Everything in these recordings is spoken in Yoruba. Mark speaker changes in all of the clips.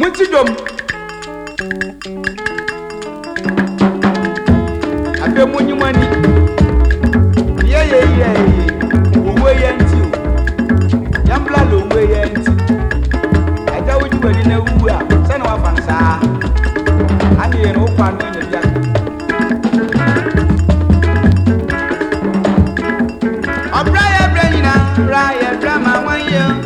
Speaker 1: monti dɔm afei monyi mo ani yɛ yɛ yɛ yɛ owó yɛ nti o yɛmbla lɛ owó yɛ nti ɛgya wogyi w'ani na wuwu a sɛne woafa no saa ane yɛ no wokɔ ano anya bia ɔbrɛ yɛ brɛ nyinaa brɛ yɛ brɛ ma wɔnyɛ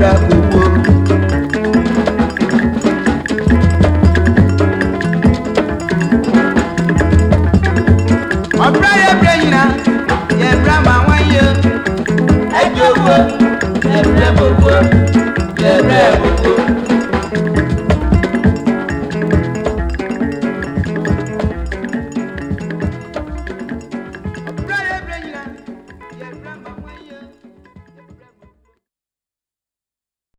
Speaker 1: ra gbogbo. ọ̀bùrọ̀ yẹ bẹ̀rẹ̀ yìnyín yẹ bẹ̀rẹ̀ mà wọ́n yẹ ẹjọ́ wo yẹ bẹ̀rẹ̀ gbogbo yẹ bẹ̀rẹ̀ gbogbo.